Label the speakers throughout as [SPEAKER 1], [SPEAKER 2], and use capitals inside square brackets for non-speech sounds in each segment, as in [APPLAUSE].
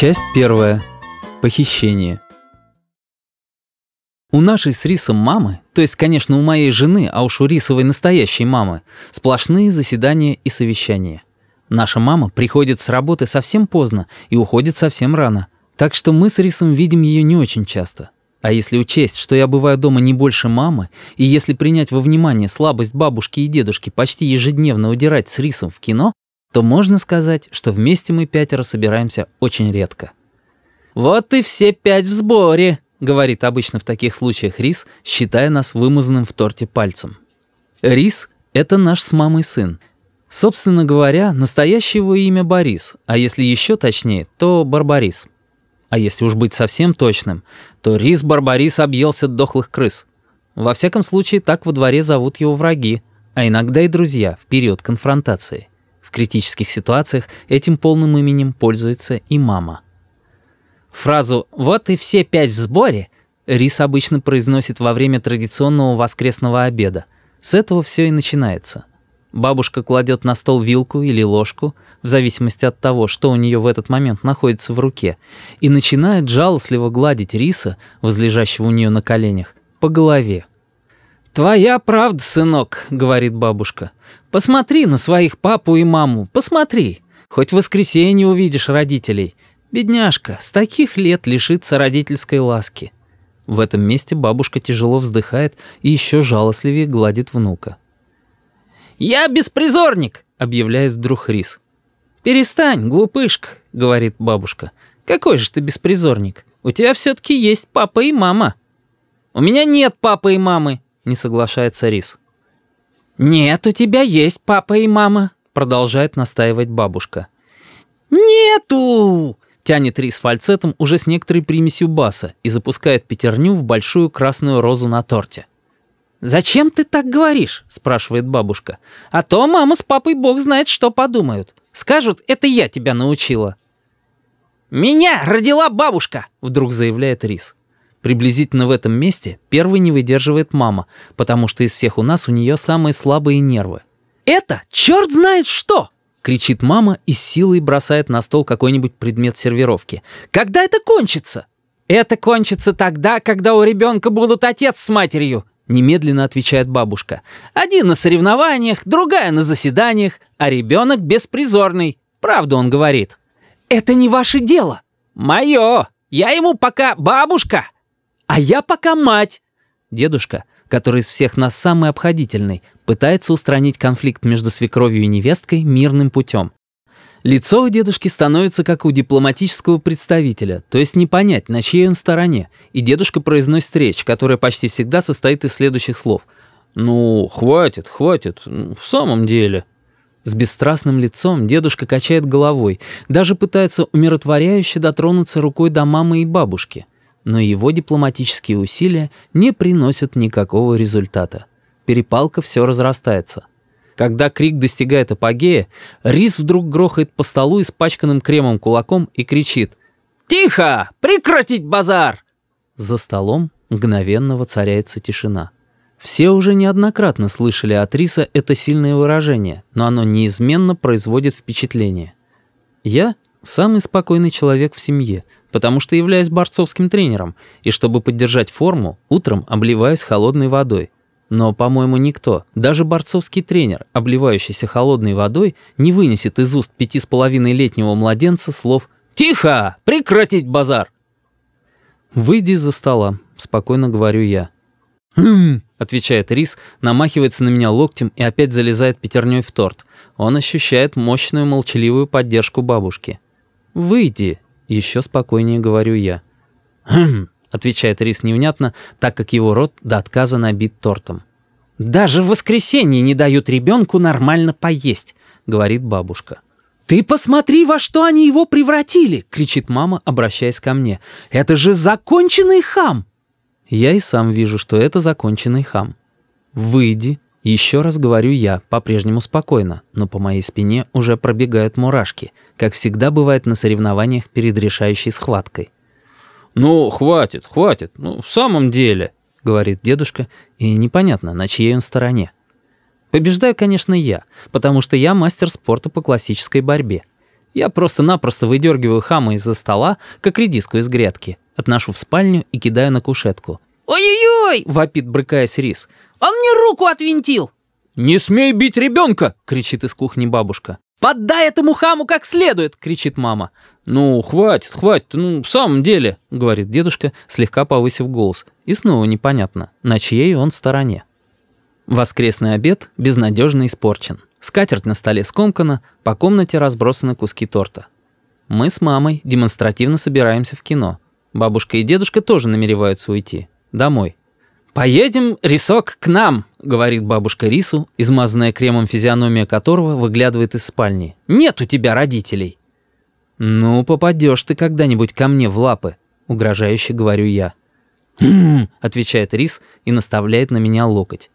[SPEAKER 1] Часть первая. Похищение. У нашей с Рисом мамы, то есть, конечно, у моей жены, а уж у Рисовой настоящей мамы, сплошные заседания и совещания. Наша мама приходит с работы совсем поздно и уходит совсем рано, так что мы с Рисом видим ее не очень часто. А если учесть, что я бываю дома не больше мамы, и если принять во внимание слабость бабушки и дедушки почти ежедневно удирать с Рисом в кино, то можно сказать, что вместе мы пятеро собираемся очень редко. «Вот и все пять в сборе», — говорит обычно в таких случаях Рис, считая нас вымазанным в торте пальцем. Рис — это наш с мамой сын. Собственно говоря, настоящее его имя Борис, а если еще точнее, то Барбарис. А если уж быть совсем точным, то Рис Барбарис объелся дохлых крыс. Во всяком случае, так во дворе зовут его враги, а иногда и друзья в период конфронтации. В критических ситуациях этим полным именем пользуется и мама. Фразу «вот и все пять в сборе» Рис обычно произносит во время традиционного воскресного обеда. С этого все и начинается. Бабушка кладет на стол вилку или ложку, в зависимости от того, что у нее в этот момент находится в руке, и начинает жалостливо гладить риса, возлежащего у нее на коленях, по голове. «Твоя правда, сынок», — говорит бабушка. «Посмотри на своих папу и маму, посмотри. Хоть в воскресенье увидишь родителей. Бедняжка, с таких лет лишится родительской ласки». В этом месте бабушка тяжело вздыхает и еще жалостливее гладит внука. «Я беспризорник», — объявляет вдруг Рис. «Перестань, глупышка», — говорит бабушка. «Какой же ты беспризорник? У тебя все-таки есть папа и мама». «У меня нет папы и мамы», не соглашается Рис. «Нет, у тебя есть папа и мама», — продолжает настаивать бабушка. «Нету!» — тянет Рис фальцетом уже с некоторой примесью баса и запускает пятерню в большую красную розу на торте. «Зачем ты так говоришь?» — спрашивает бабушка. «А то мама с папой бог знает, что подумают. Скажут, это я тебя научила». «Меня родила бабушка!» — вдруг заявляет Рис. Приблизительно в этом месте первой не выдерживает мама, потому что из всех у нас у нее самые слабые нервы. «Это черт знает что!» — кричит мама и силой бросает на стол какой-нибудь предмет сервировки. «Когда это кончится?» «Это кончится тогда, когда у ребенка будут отец с матерью», — немедленно отвечает бабушка. «Один на соревнованиях, другая на заседаниях, а ребенок беспризорный. Правду он говорит». «Это не ваше дело». «Мое. Я ему пока бабушка, а я пока мать!» Дедушка, который из всех нас самый обходительный, пытается устранить конфликт между свекровью и невесткой мирным путем. Лицо у дедушки становится как у дипломатического представителя, то есть не понять, на чьей он стороне, и дедушка произносит речь, которая почти всегда состоит из следующих слов. «Ну, хватит, хватит, в самом деле». С бесстрастным лицом дедушка качает головой, даже пытается умиротворяюще дотронуться рукой до мамы и бабушки – но его дипломатические усилия не приносят никакого результата. Перепалка все разрастается. Когда крик достигает апогея, Рис вдруг грохает по столу испачканным кремом кулаком и кричит «Тихо! Прекратить базар!» За столом мгновенно воцаряется тишина. Все уже неоднократно слышали от Риса это сильное выражение, но оно неизменно производит впечатление. Я самый спокойный человек в семье — потому что являюсь борцовским тренером, и чтобы поддержать форму, утром обливаюсь холодной водой. Но, по-моему, никто, даже борцовский тренер, обливающийся холодной водой, не вынесет из уст пяти с половиной летнего младенца слов «Тихо! Прекратить базар!» «Выйди из-за стола», — спокойно говорю я. «Хм!» — отвечает Рис, намахивается на меня локтем и опять залезает пятерней в торт. Он ощущает мощную молчаливую поддержку бабушки. «Выйди», еще спокойнее говорю я. «Хм», — отвечает Рис невнятно, так как его рот до отказа набит тортом. «Даже в воскресенье не дают ребенку нормально поесть», — говорит бабушка. «Ты посмотри, во что они его превратили!» — кричит мама, обращаясь ко мне. «Это же законченный хам!» Я и сам вижу, что это законченный хам. «Выйди», еще раз говорю я, по-прежнему спокойно, но по моей спине уже пробегают мурашки, как всегда бывает на соревнованиях перед решающей схваткой. «Ну, хватит, хватит, ну, в самом деле», — говорит дедушка, и непонятно, на чьей он стороне. Побеждаю, конечно, я, потому что я мастер спорта по классической борьбе. Я просто-напросто выдергиваю хама из-за стола, как редиску из грядки, отношу в спальню и кидаю на кушетку.
[SPEAKER 2] «Ой-ой-ой!»
[SPEAKER 1] — вопит, брыкаясь рис.
[SPEAKER 2] «Он мне руку отвинтил!»
[SPEAKER 1] «Не смей бить ребенка!» — кричит из кухни бабушка.
[SPEAKER 2] «Поддай этому хаму как следует!» — кричит мама.
[SPEAKER 1] «Ну, хватит, хватит, ну, в самом деле!» — говорит дедушка, слегка повысив голос. И снова непонятно, на чьей он стороне. Воскресный обед безнадежно испорчен. Скатерть на столе скомкана, по комнате разбросаны куски торта. Мы с мамой демонстративно собираемся в кино. Бабушка и дедушка тоже намереваются уйти. Домой. «Поедем, рисок, к нам!» — говорит бабушка Рису, измазанная кремом физиономия которого выглядывает из спальни. «Нет у тебя родителей!» «Ну, попадешь ты когда-нибудь ко мне в лапы», — угрожающе говорю я. «Хм», — отвечает Рис и наставляет на меня локоть.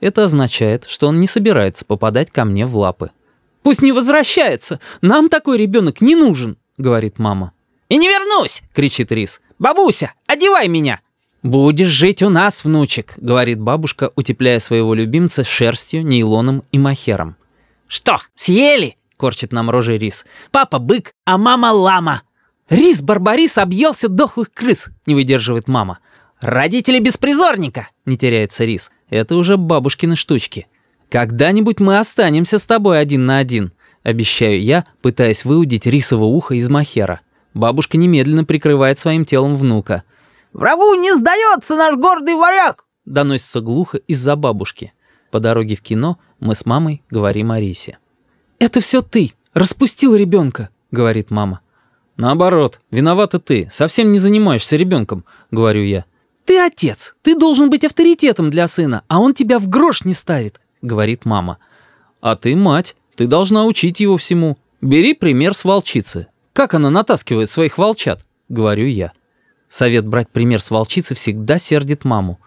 [SPEAKER 1] Это означает, что он не собирается попадать ко мне в лапы.
[SPEAKER 2] «Пусть не возвращается! Нам такой ребенок не нужен!» — говорит мама. «И не вернусь!» — кричит Рис. «Бабуся, одевай меня!»
[SPEAKER 1] «Будешь жить у нас, внучек», — говорит бабушка, утепляя своего любимца шерстью, нейлоном и махером.
[SPEAKER 2] «Что, съели?» — корчит нам рожей Рис. «Папа бык, а мама лама!» «Рис Барбарис объелся дохлых крыс!» — не выдерживает мама. «Родители беспризорника!» — не теряется Рис.
[SPEAKER 1] Это уже бабушкины штучки. Когда-нибудь мы останемся с тобой один на один, обещаю я, пытаясь выудить рисово ухо из махера. Бабушка немедленно прикрывает своим телом внука.
[SPEAKER 2] «Врагу не сдается наш гордый варяг!»
[SPEAKER 1] доносится глухо из-за бабушки. По дороге в кино мы с мамой говорим о Рисе. «Это все ты, распустил ребенка», — говорит мама. «Наоборот, виновата ты, совсем не занимаешься ребенком», — говорю я.
[SPEAKER 2] «Ты отец, ты должен быть авторитетом для сына, а он тебя в грош не ставит», — говорит мама.
[SPEAKER 1] «А ты мать, ты должна учить его всему. Бери пример с волчицы. Как она натаскивает своих волчат?» — говорю я. Совет брать пример с волчицы всегда сердит маму.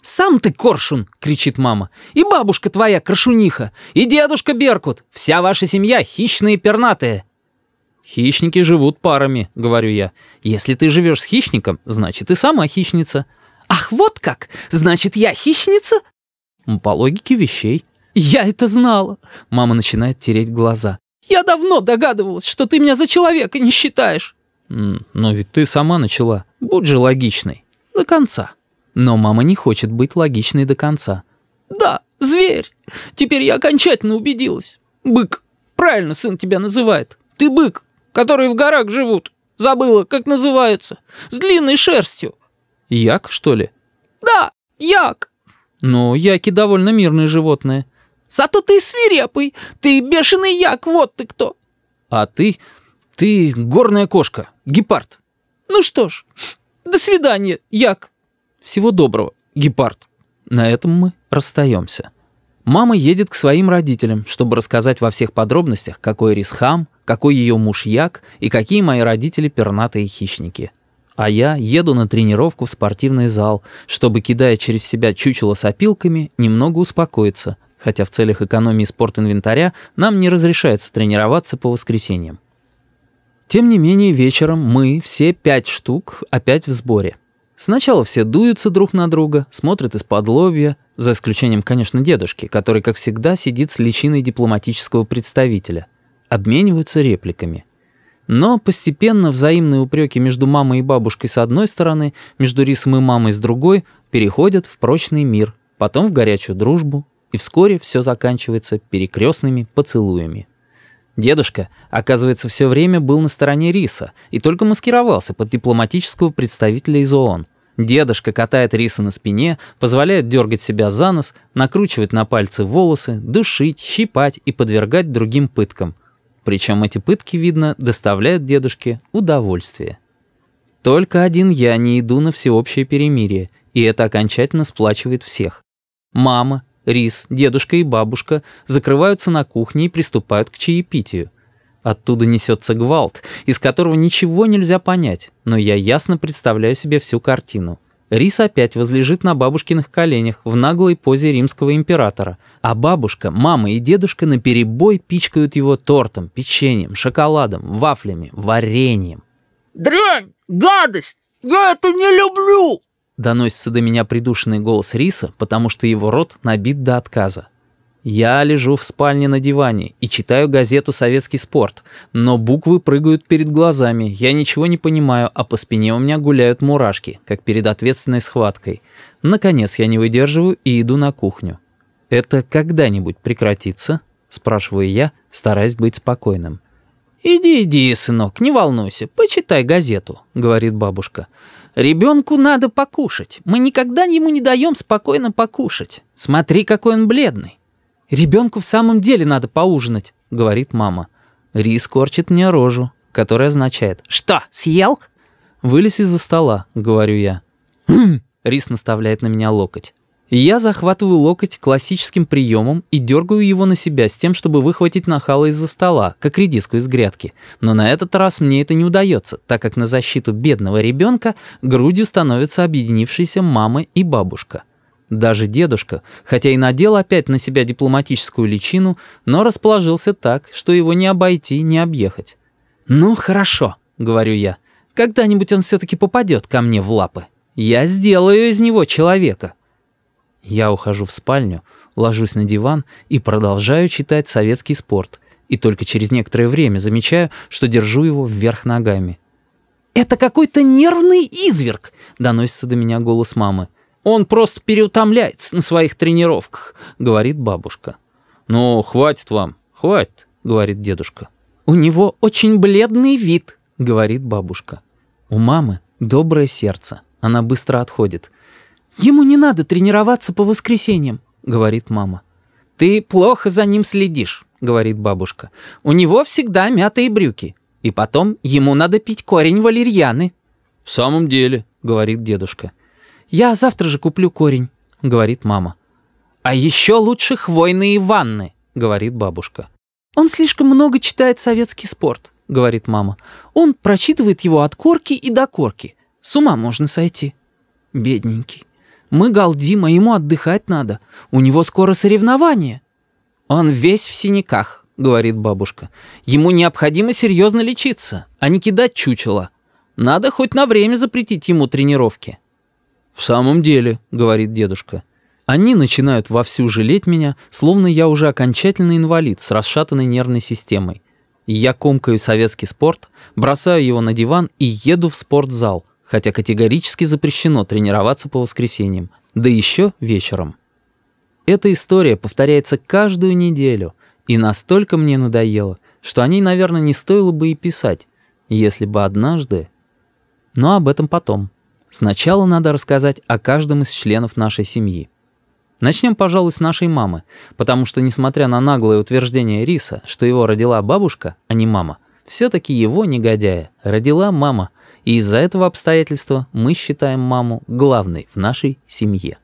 [SPEAKER 2] «Сам ты коршун!» — кричит мама. «И бабушка твоя коршуниха, и дедушка Беркут. Вся ваша семья хищные пернатые».
[SPEAKER 1] «Хищники живут парами», — говорю я. «Если ты живешь с хищником, значит, и сама хищница».
[SPEAKER 2] «Ах, вот как! Значит, я хищница?»
[SPEAKER 1] «По логике вещей».
[SPEAKER 2] «Я это знала!»
[SPEAKER 1] Мама начинает тереть глаза.
[SPEAKER 2] «Я давно догадывалась, что ты меня за человека не считаешь!»
[SPEAKER 1] «Но ведь ты сама начала. Будь же логичной. До конца». Но мама не хочет быть логичной до конца.
[SPEAKER 2] «Да, зверь! Теперь я окончательно убедилась. Бык. Правильно сын тебя называет. Ты бык, которые в горах живут. Забыла, как называются. С длинной шерстью.
[SPEAKER 1] Як, что ли?
[SPEAKER 2] Да, як.
[SPEAKER 1] Но яки довольно мирные животные.
[SPEAKER 2] Зато ты свирепый. Ты бешеный як, вот ты кто.
[SPEAKER 1] А ты... ты горная кошка, гепард.
[SPEAKER 2] Ну что ж, до свидания, як.
[SPEAKER 1] Всего доброго, гепард. На этом мы расстаемся. Мама едет к своим родителям, чтобы рассказать во всех подробностях, какой рис хам, какой ее муж як и какие мои родители пернатые хищники а я еду на тренировку в спортивный зал, чтобы, кидая через себя чучело с опилками, немного успокоиться, хотя в целях экономии спортинвентаря нам не разрешается тренироваться по воскресеньям. Тем не менее, вечером мы, все пять штук, опять в сборе. Сначала все дуются друг на друга, смотрят из-под лобья, за исключением, конечно, дедушки, который, как всегда, сидит с личиной дипломатического представителя. Обмениваются репликами. Но постепенно взаимные упреки между мамой и бабушкой с одной стороны, между Рисом и мамой с другой, переходят в прочный мир, потом в горячую дружбу, и вскоре все заканчивается перекрестными поцелуями. Дедушка, оказывается, все время был на стороне Риса и только маскировался под дипломатического представителя из ООН. Дедушка катает Риса на спине, позволяет дергать себя за нос, накручивать на пальцы волосы, душить, щипать и подвергать другим пыткам – причем эти пытки, видно, доставляют дедушке удовольствие. Только один я не иду на всеобщее перемирие, и это окончательно сплачивает всех. Мама, Рис, дедушка и бабушка закрываются на кухне и приступают к чаепитию. Оттуда несется гвалт, из которого ничего нельзя понять, но я ясно представляю себе всю картину. Рис опять возлежит на бабушкиных коленях в наглой позе римского императора, а бабушка, мама и дедушка наперебой пичкают его тортом, печеньем, шоколадом, вафлями, вареньем.
[SPEAKER 2] «Дрянь! Гадость! Я это не люблю!»
[SPEAKER 1] Доносится до меня придушенный голос Риса, потому что его рот набит до отказа. Я лежу в спальне на диване и читаю газету «Советский спорт», но буквы прыгают перед глазами, я ничего не понимаю, а по спине у меня гуляют мурашки, как перед ответственной схваткой. Наконец я не выдерживаю и иду на кухню. «Это когда-нибудь прекратится?» — спрашиваю я, стараясь быть спокойным.
[SPEAKER 2] «Иди, иди, сынок, не волнуйся, почитай газету», — говорит бабушка. «Ребенку надо покушать. Мы никогда ему не даем спокойно покушать. Смотри, какой он бледный.
[SPEAKER 1] «Ребенку в самом деле надо поужинать», — говорит мама. Рис корчит мне рожу, которая означает
[SPEAKER 2] «Что, съел?»
[SPEAKER 1] «Вылез из-за стола», — говорю я. «Хм!» [CLEARS THROAT] — Рис наставляет на меня локоть. Я захватываю локоть классическим приемом и дергаю его на себя с тем, чтобы выхватить нахала из-за стола, как редиску из грядки. Но на этот раз мне это не удается, так как на защиту бедного ребенка грудью становятся объединившиеся мама и бабушка. Даже дедушка, хотя и надел опять на себя дипломатическую личину, но расположился так, что его не обойти, не объехать. «Ну, хорошо», — говорю я, — «когда-нибудь он все-таки попадет ко мне в лапы. Я сделаю из него человека». Я ухожу в спальню, ложусь на диван и продолжаю читать советский спорт, и только через некоторое время замечаю, что держу его вверх ногами.
[SPEAKER 2] «Это какой-то нервный изверг!» — доносится до меня голос мамы. Он просто переутомляется на своих тренировках», — говорит бабушка.
[SPEAKER 1] «Ну, хватит вам, хватит», — говорит дедушка.
[SPEAKER 2] «У него очень бледный вид», — говорит бабушка.
[SPEAKER 1] У мамы доброе сердце, она быстро отходит.
[SPEAKER 2] «Ему не надо тренироваться по воскресеньям», — говорит мама. «Ты плохо за ним следишь», — говорит бабушка. «У него всегда мятые брюки. И потом ему надо пить корень валерьяны».
[SPEAKER 1] «В самом деле», — говорит дедушка.
[SPEAKER 2] «Я завтра же куплю корень», — говорит мама. «А еще лучше хвойные ванны», — говорит бабушка. «Он слишком много читает советский спорт», — говорит мама. «Он прочитывает его от корки и до корки. С ума можно сойти». «Бедненький. Мы галдим, а ему отдыхать надо. У него скоро соревнования». «Он весь в синяках», — говорит бабушка. «Ему необходимо серьезно лечиться, а не кидать чучело. Надо хоть на время запретить ему тренировки».
[SPEAKER 1] «В самом деле», — говорит дедушка, — «они начинают вовсю жалеть меня, словно я уже окончательный инвалид с расшатанной нервной системой. Я комкаю советский спорт, бросаю его на диван и еду в спортзал, хотя категорически запрещено тренироваться по воскресеньям, да еще вечером. Эта история повторяется каждую неделю, и настолько мне надоело, что о ней, наверное, не стоило бы и писать, если бы однажды... Но об этом потом. Сначала надо рассказать о каждом из членов нашей семьи. Начнем, пожалуй, с нашей мамы, потому что, несмотря на наглое утверждение Риса, что его родила бабушка, а не мама, все-таки его, негодяя, родила мама, и из-за этого обстоятельства мы считаем маму главной в нашей семье.